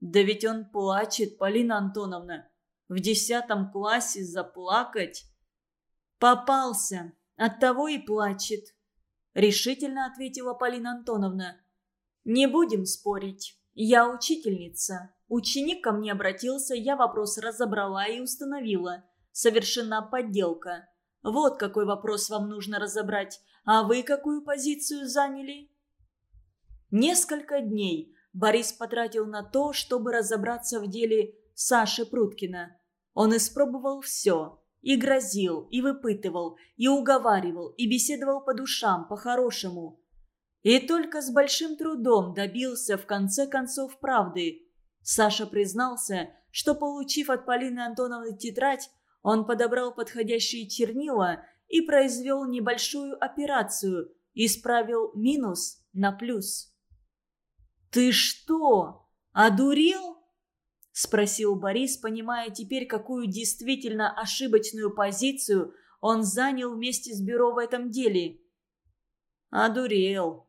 Да ведь он плачет, Полина Антоновна. В десятом классе заплакать. «Попался. Оттого и плачет», — решительно ответила Полина Антоновна. «Не будем спорить. Я учительница. Ученик ко мне обратился, я вопрос разобрала и установила. Совершена подделка. Вот какой вопрос вам нужно разобрать. А вы какую позицию заняли?» Несколько дней Борис потратил на то, чтобы разобраться в деле Саши Пруткина. Он испробовал все и грозил, и выпытывал, и уговаривал, и беседовал по душам, по-хорошему. И только с большим трудом добился в конце концов правды. Саша признался, что, получив от Полины Антоновны тетрадь, он подобрал подходящие чернила и произвел небольшую операцию, исправил минус на плюс. «Ты что, одурел?» – спросил Борис, понимая теперь, какую действительно ошибочную позицию он занял вместе с бюро в этом деле. «Одурел»,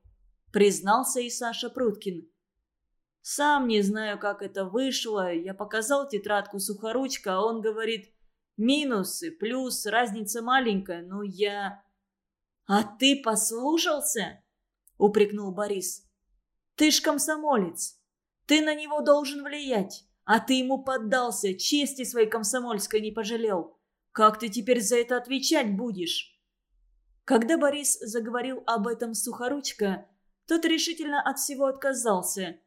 признался и Саша Пруткин. «Сам не знаю, как это вышло. Я показал тетрадку сухоручка, а он говорит, минусы, плюс, разница маленькая, но я...» «А ты послушался?» – упрекнул Борис. «Ты ж комсомолец. Ты на него должен влиять, а ты ему поддался, чести своей комсомольской не пожалел. Как ты теперь за это отвечать будешь?» Когда Борис заговорил об этом Сухоручка, тот решительно от всего отказался.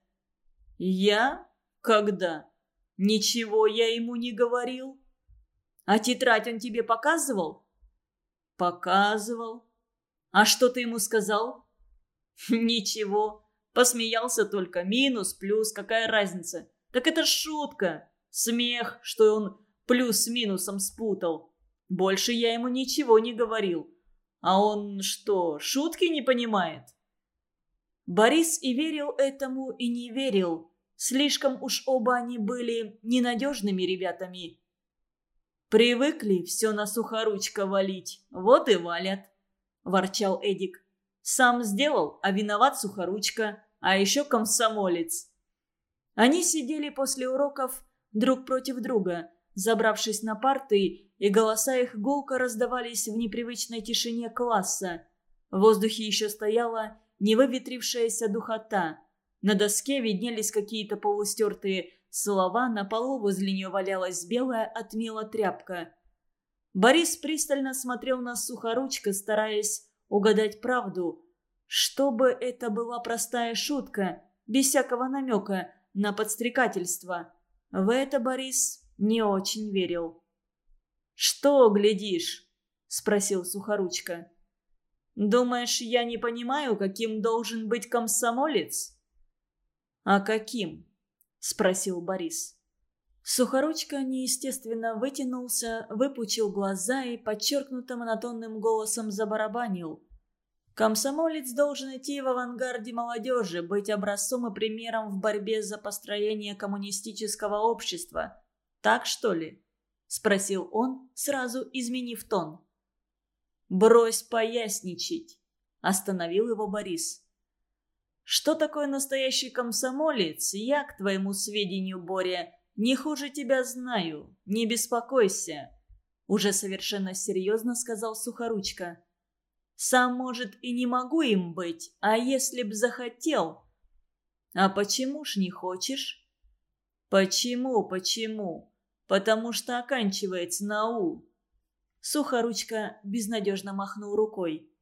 «Я? Когда? Ничего я ему не говорил. А тетрадь он тебе показывал?» «Показывал. А что ты ему сказал?» «Ничего. Посмеялся только. Минус, плюс, какая разница? Так это шутка. Смех, что он плюс с минусом спутал. Больше я ему ничего не говорил. А он что, шутки не понимает? Борис и верил этому, и не верил. Слишком уж оба они были ненадежными ребятами. Привыкли все на сухоручка валить, вот и валят, ворчал Эдик. Сам сделал, а виноват сухоручка, а еще комсомолец. Они сидели после уроков друг против друга, забравшись на парты и голоса их гулко раздавались в непривычной тишине класса. В воздухе еще стояла невыветрившаяся духота. На доске виднелись какие-то полустертые слова, на полу возле нее валялась белая отмела тряпка. Борис пристально смотрел на сухоручка, стараясь угадать правду. Чтобы это была простая шутка, без всякого намека на подстрекательство. В это Борис не очень верил. «Что глядишь?» – спросил Сухоручка. «Думаешь, я не понимаю, каким должен быть комсомолец?» «А каким?» – спросил Борис. Сухоручка неестественно вытянулся, выпучил глаза и подчеркнуто монотонным голосом забарабанил. «Комсомолец должен идти в авангарде молодежи, быть образцом и примером в борьбе за построение коммунистического общества. Так что ли?» спросил он, сразу изменив тон. «Брось поясничать», – остановил его Борис. «Что такое настоящий комсомолец, я, к твоему сведению, Боря, не хуже тебя знаю, не беспокойся», – уже совершенно серьезно сказал Сухоручка. «Сам, может, и не могу им быть, а если б захотел...» «А почему ж не хочешь?» «Почему, почему?» потому что оканчивается на «у». Сухоручка безнадежно махнул рукой.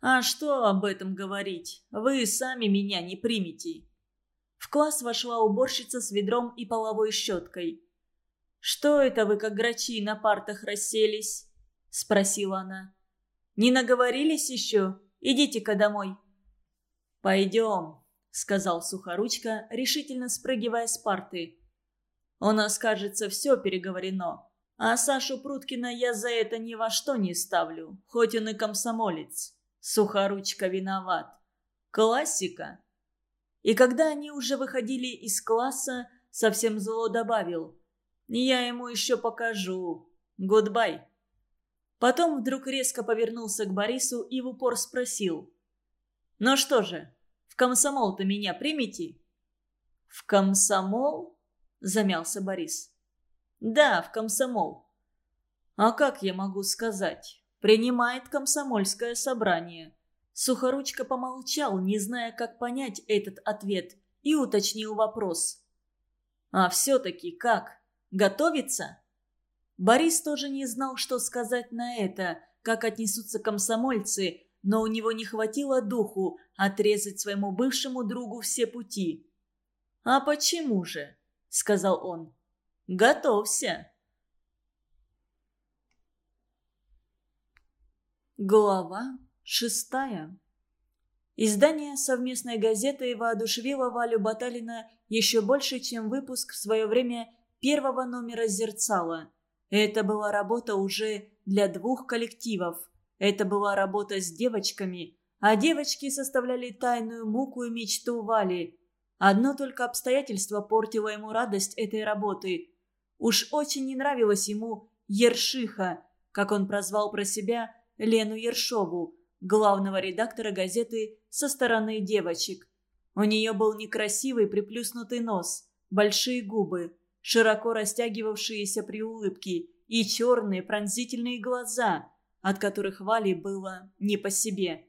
«А что об этом говорить? Вы сами меня не примете». В класс вошла уборщица с ведром и половой щеткой. «Что это вы, как грачи, на партах расселись?» – спросила она. «Не наговорились еще? Идите-ка домой». «Пойдем», – сказал Сухоручка, решительно спрыгивая с парты. У нас, кажется, все переговорено. А Сашу Пруткина я за это ни во что не ставлю, хоть он и комсомолец. Сухоручка виноват. Классика. И когда они уже выходили из класса, совсем зло добавил. Я ему еще покажу. Goodbye. Потом вдруг резко повернулся к Борису и в упор спросил. «Ну что же, в комсомол-то меня примите?» «В комсомол?» – замялся Борис. «Да, в комсомол». «А как я могу сказать? Принимает комсомольское собрание». Сухоручка помолчал, не зная, как понять этот ответ, и уточнил вопрос. «А все-таки как? Готовится?» Борис тоже не знал, что сказать на это, как отнесутся комсомольцы, но у него не хватило духу отрезать своему бывшему другу все пути. «А почему же?» — сказал он. «Готовься!» Глава шестая Издание совместной газеты воодушевило Валю Баталина еще больше, чем выпуск в свое время первого номера «Зерцала». Это была работа уже для двух коллективов. Это была работа с девочками, а девочки составляли тайную муку и мечту Вали – Одно только обстоятельство портило ему радость этой работы. Уж очень не нравилась ему Ершиха, как он прозвал про себя Лену Ершову, главного редактора газеты «Со стороны девочек». У нее был некрасивый приплюснутый нос, большие губы, широко растягивавшиеся при улыбке и черные пронзительные глаза, от которых Вали было не по себе.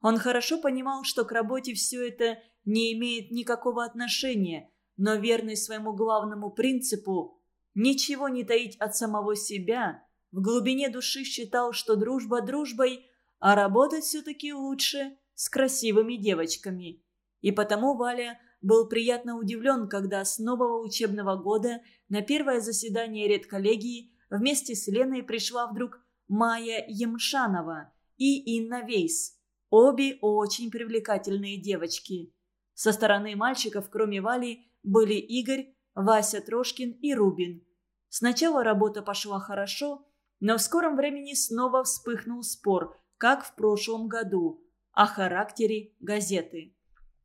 Он хорошо понимал, что к работе все это не имеет никакого отношения, но верный своему главному принципу ничего не таить от самого себя, в глубине души считал, что дружба дружбой, а работать все-таки лучше с красивыми девочками. И потому Валя был приятно удивлен, когда с нового учебного года на первое заседание редколлегии вместе с Леной пришла вдруг Майя Емшанова и Инна Вейс. Обе очень привлекательные девочки. Со стороны мальчиков, кроме Вали, были Игорь, Вася Трошкин и Рубин. Сначала работа пошла хорошо, но в скором времени снова вспыхнул спор, как в прошлом году, о характере газеты.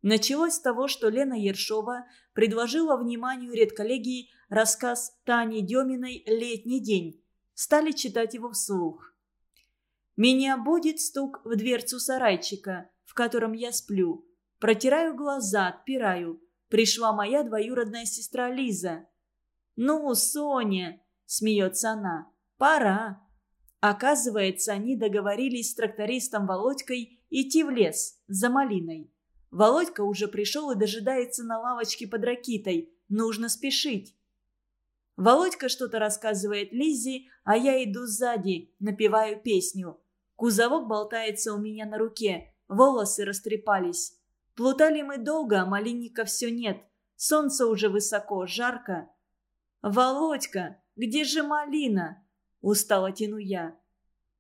Началось с того, что Лена Ершова предложила вниманию редколлегии рассказ Тани Деминой «Летний день». Стали читать его вслух. «Меня будет стук в дверцу сарайчика, в котором я сплю. Протираю глаза, отпираю. Пришла моя двоюродная сестра Лиза. «Ну, Соня!» – смеется она. «Пора!» Оказывается, они договорились с трактористом Володькой идти в лес за малиной. Володька уже пришел и дожидается на лавочке под ракитой. Нужно спешить. Володька что-то рассказывает Лиззе, а я иду сзади, напеваю песню. Кузовок болтается у меня на руке, волосы растрепались. Плутали мы долго, а малинника все нет. Солнце уже высоко, жарко. «Володька, где же малина?» Устало тяну я.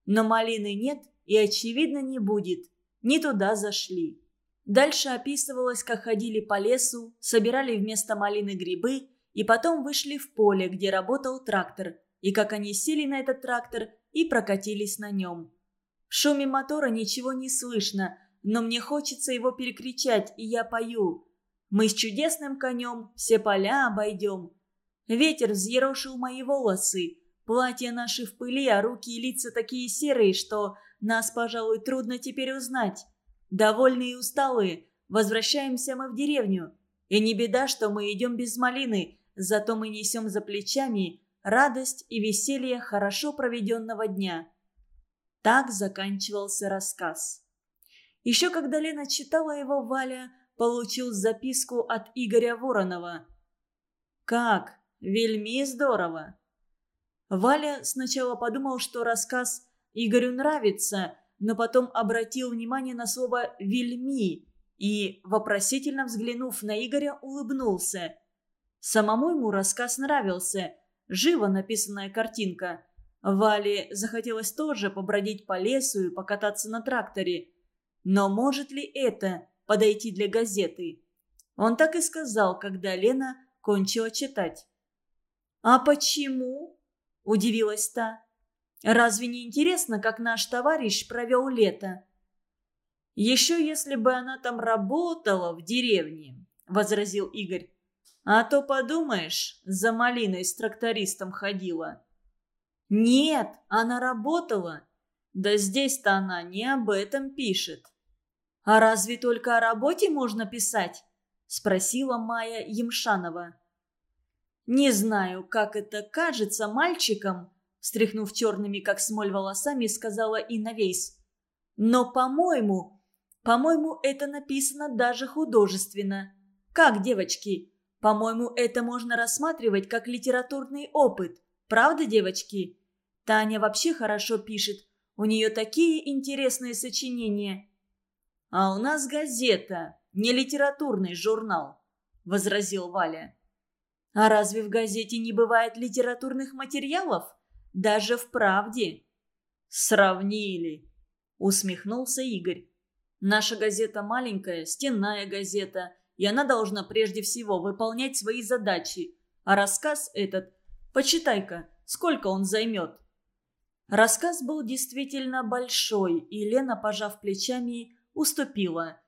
Но малины нет и, очевидно, не будет. Не туда зашли. Дальше описывалось, как ходили по лесу, собирали вместо малины грибы и потом вышли в поле, где работал трактор, и как они сели на этот трактор и прокатились на нем. В шуме мотора ничего не слышно, но мне хочется его перекричать, и я пою. Мы с чудесным конем все поля обойдем. Ветер взъерошил мои волосы, платья наши в пыли, а руки и лица такие серые, что нас, пожалуй, трудно теперь узнать. Довольные и усталые, возвращаемся мы в деревню. И не беда, что мы идем без малины, зато мы несем за плечами радость и веселье хорошо проведенного дня. Так заканчивался рассказ. Еще когда Лена читала его, Валя получил записку от Игоря Воронова. «Как? Вельми здорово!» Валя сначала подумал, что рассказ Игорю нравится, но потом обратил внимание на слово «вельми» и, вопросительно взглянув на Игоря, улыбнулся. Самому ему рассказ нравился. Живо написанная картинка. Вале захотелось тоже побродить по лесу и покататься на тракторе. Но может ли это подойти для газеты? Он так и сказал, когда Лена кончила читать. «А почему?» – удивилась та. Разве не интересно, как наш товарищ провел лето?» «Еще если бы она там работала в деревне», — возразил Игорь. «А то, подумаешь, за малиной с трактористом ходила». «Нет, она работала. Да здесь-то она не об этом пишет». «А разве только о работе можно писать?» — спросила Майя Емшанова. «Не знаю, как это кажется мальчикам, встряхнув черными, как смоль, волосами, сказала Инна Вейс. «Но, по-моему, по-моему, это написано даже художественно. Как, девочки? По-моему, это можно рассматривать как литературный опыт. Правда, девочки? Таня вообще хорошо пишет. У нее такие интересные сочинения». «А у нас газета, не литературный журнал», — возразил Валя. «А разве в газете не бывает литературных материалов?» Даже в правде. Сравнили, усмехнулся Игорь. Наша газета маленькая, стенная газета, и она должна прежде всего выполнять свои задачи. А рассказ этот, почитай-ка, сколько он займет. Рассказ был действительно большой, и Лена, пожав плечами, уступила.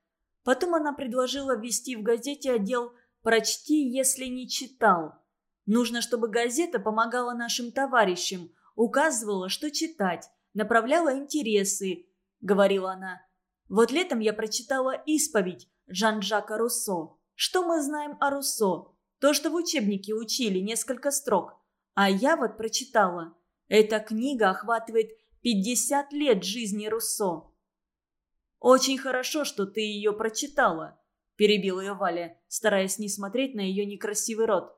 Потом она предложила ввести в газете отдел «Прочти, если не читал». Нужно, чтобы газета помогала нашим товарищам, указывала, что читать, направляла интересы. говорила она. «Вот летом я прочитала «Исповедь» Жан-Жака Руссо. Что мы знаем о Руссо? То, что в учебнике учили, несколько строк. А я вот прочитала. Эта книга охватывает 50 лет жизни Руссо. «Очень хорошо, что ты ее прочитала», – перебил ее Валя, стараясь не смотреть на ее некрасивый рот.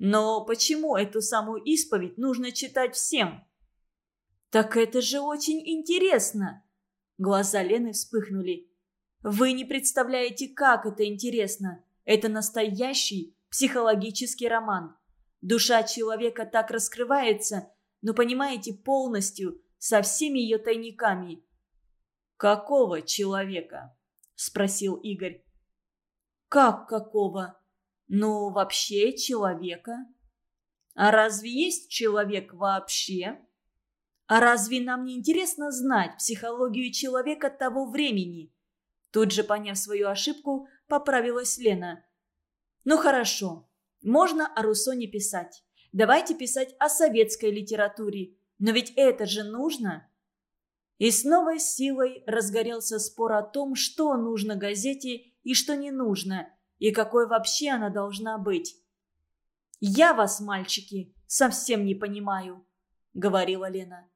«Но почему эту самую исповедь нужно читать всем?» «Так это же очень интересно!» Глаза Лены вспыхнули. «Вы не представляете, как это интересно! Это настоящий психологический роман. Душа человека так раскрывается, но понимаете, полностью, со всеми ее тайниками. «Какого человека?» – спросил Игорь. «Как какого? Ну, вообще человека». «А разве есть человек вообще?» «А разве нам не интересно знать психологию человека того времени?» Тут же, поняв свою ошибку, поправилась Лена. «Ну хорошо, можно о Руссо не писать. Давайте писать о советской литературе. Но ведь это же нужно!» И с новой силой разгорелся спор о том, что нужно газете и что не нужно, и какой вообще она должна быть. «Я вас, мальчики, совсем не понимаю», — говорила Лена.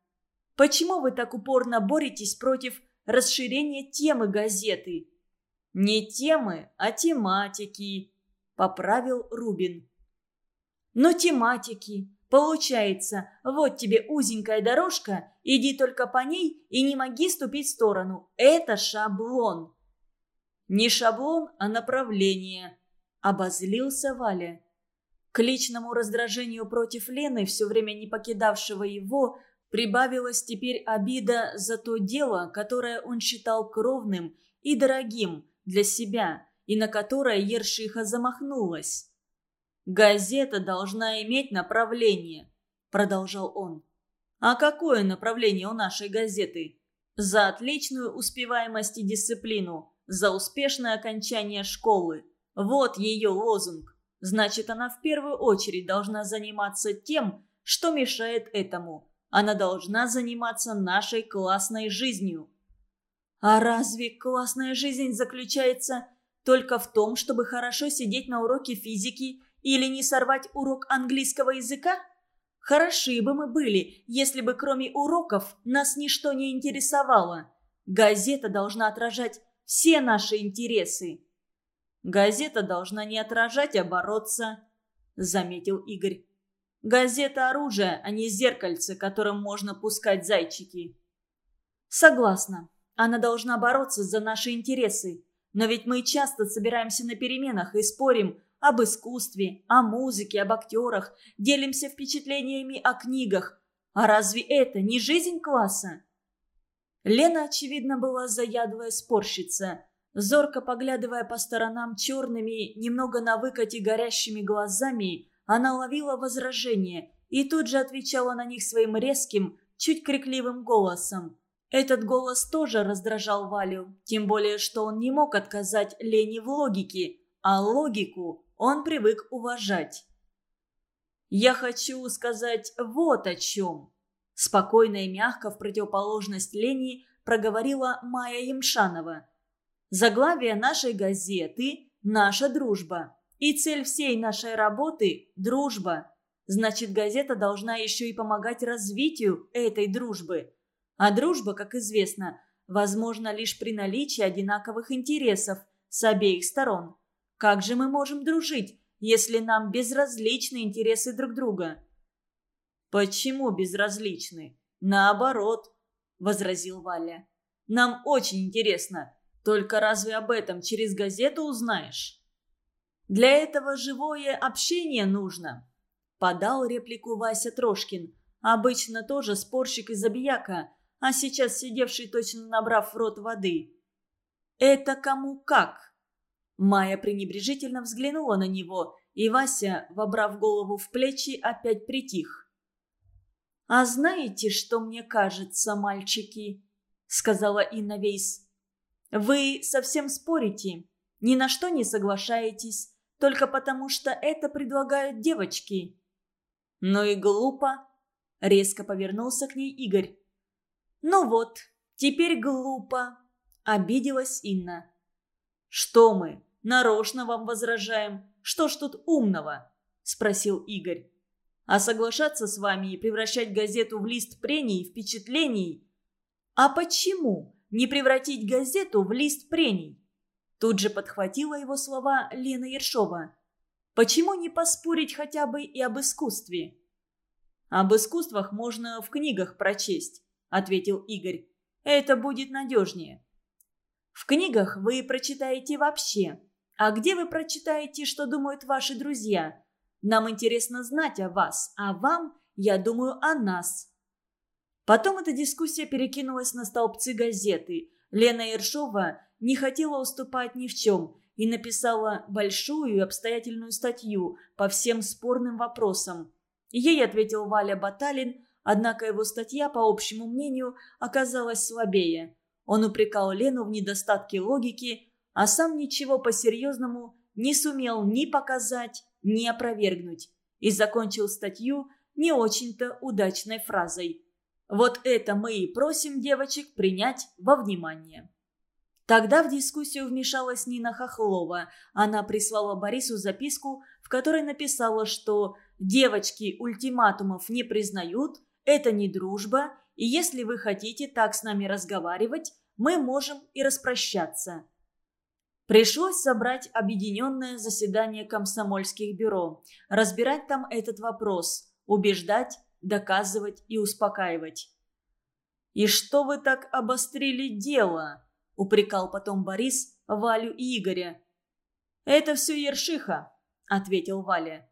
«Почему вы так упорно боретесь против расширения темы газеты?» «Не темы, а тематики», — поправил Рубин. «Но тематики. Получается, вот тебе узенькая дорожка, иди только по ней и не моги ступить в сторону. Это шаблон». «Не шаблон, а направление», — обозлился Валя. К личному раздражению против Лены, все время не покидавшего его, прибавилась теперь обида за то дело, которое он считал кровным и дорогим для себя, и на которое Ершиха замахнулась. «Газета должна иметь направление», – продолжал он. «А какое направление у нашей газеты? За отличную успеваемость и дисциплину, за успешное окончание школы. Вот ее лозунг. Значит, она в первую очередь должна заниматься тем, что мешает этому. Она должна заниматься нашей классной жизнью». «А разве классная жизнь заключается только в том, чтобы хорошо сидеть на уроке физики или не сорвать урок английского языка? Хороши бы мы были, если бы кроме уроков нас ничто не интересовало. Газета должна отражать все наши интересы. Газета должна не отражать, а бороться, заметил Игорь. Газета – оружие, а не зеркальце, которым можно пускать зайчики. Согласна. Она должна бороться за наши интересы. Но ведь мы часто собираемся на переменах и спорим об искусстве, о музыке, об актерах, делимся впечатлениями о книгах. А разве это не жизнь класса? Лена, очевидно, была заядлая спорщица. Зорко поглядывая по сторонам черными, немного на выкате горящими глазами, она ловила возражения и тут же отвечала на них своим резким, чуть крикливым голосом. Этот голос тоже раздражал Валю, тем более, что он не мог отказать Лене в логике, а логику он привык уважать. «Я хочу сказать вот о чем», – спокойно и мягко в противоположность Лени проговорила Майя Емшанова. «Заглавие нашей газеты – наша дружба. И цель всей нашей работы – дружба. Значит, газета должна еще и помогать развитию этой дружбы. А дружба, как известно, возможна лишь при наличии одинаковых интересов с обеих сторон. Как же мы можем дружить, если нам безразличны интересы друг друга?» «Почему безразличны? Наоборот», — возразил Валя. «Нам очень интересно. Только разве об этом через газету узнаешь?» «Для этого живое общение нужно», — подал реплику Вася Трошкин. Обычно тоже спорщик из забияка, а сейчас сидевший точно набрав в рот воды. «Это кому как?» Майя пренебрежительно взглянула на него, и Вася, вобрав голову в плечи, опять притих. «А знаете, что мне кажется, мальчики?» — сказала Инна Вейс. «Вы совсем спорите, ни на что не соглашаетесь, только потому что это предлагают девочки». «Ну и глупо», — резко повернулся к ней Игорь. «Ну вот, теперь глупо», – обиделась Инна. «Что мы, нарочно вам возражаем? Что ж тут умного?» – спросил Игорь. «А соглашаться с вами и превращать газету в лист прений и впечатлений? А почему не превратить газету в лист прений?» Тут же подхватила его слова Лена Ершова. «Почему не поспорить хотя бы и об искусстве?» «Об искусствах можно в книгах прочесть», — ответил Игорь. «Это будет надежнее». «В книгах вы прочитаете вообще. А где вы прочитаете, что думают ваши друзья? Нам интересно знать о вас, а вам, я думаю, о нас». Потом эта дискуссия перекинулась на столбцы газеты. Лена Ершова не хотела уступать ни в чем и написала большую обстоятельную статью по всем спорным вопросам. Ей ответил Валя Баталин, однако его статья, по общему мнению, оказалась слабее. Он упрекал Лену в недостатке логики, а сам ничего по-серьезному не сумел ни показать, ни опровергнуть. И закончил статью не очень-то удачной фразой. «Вот это мы и просим девочек принять во внимание». Тогда в дискуссию вмешалась Нина Хохлова. Она прислала Борису записку, в которой написала, что девочки ультиматумов не признают, это не дружба, и если вы хотите так с нами разговаривать, мы можем и распрощаться. Пришлось собрать объединенное заседание комсомольских бюро, разбирать там этот вопрос, убеждать, доказывать и успокаивать. «И что вы так обострили дело?» – упрекал потом Борис Валю и Игоря. «Это все Ершиха», – ответил Валя.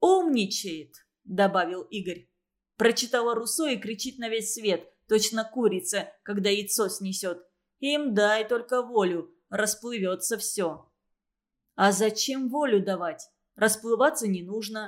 «Умничает», – добавил Игорь. Прочитала Руссо и кричит на весь свет, точно курица, когда яйцо снесет. Им дай только волю, расплывется все. А зачем волю давать? Расплываться не нужно.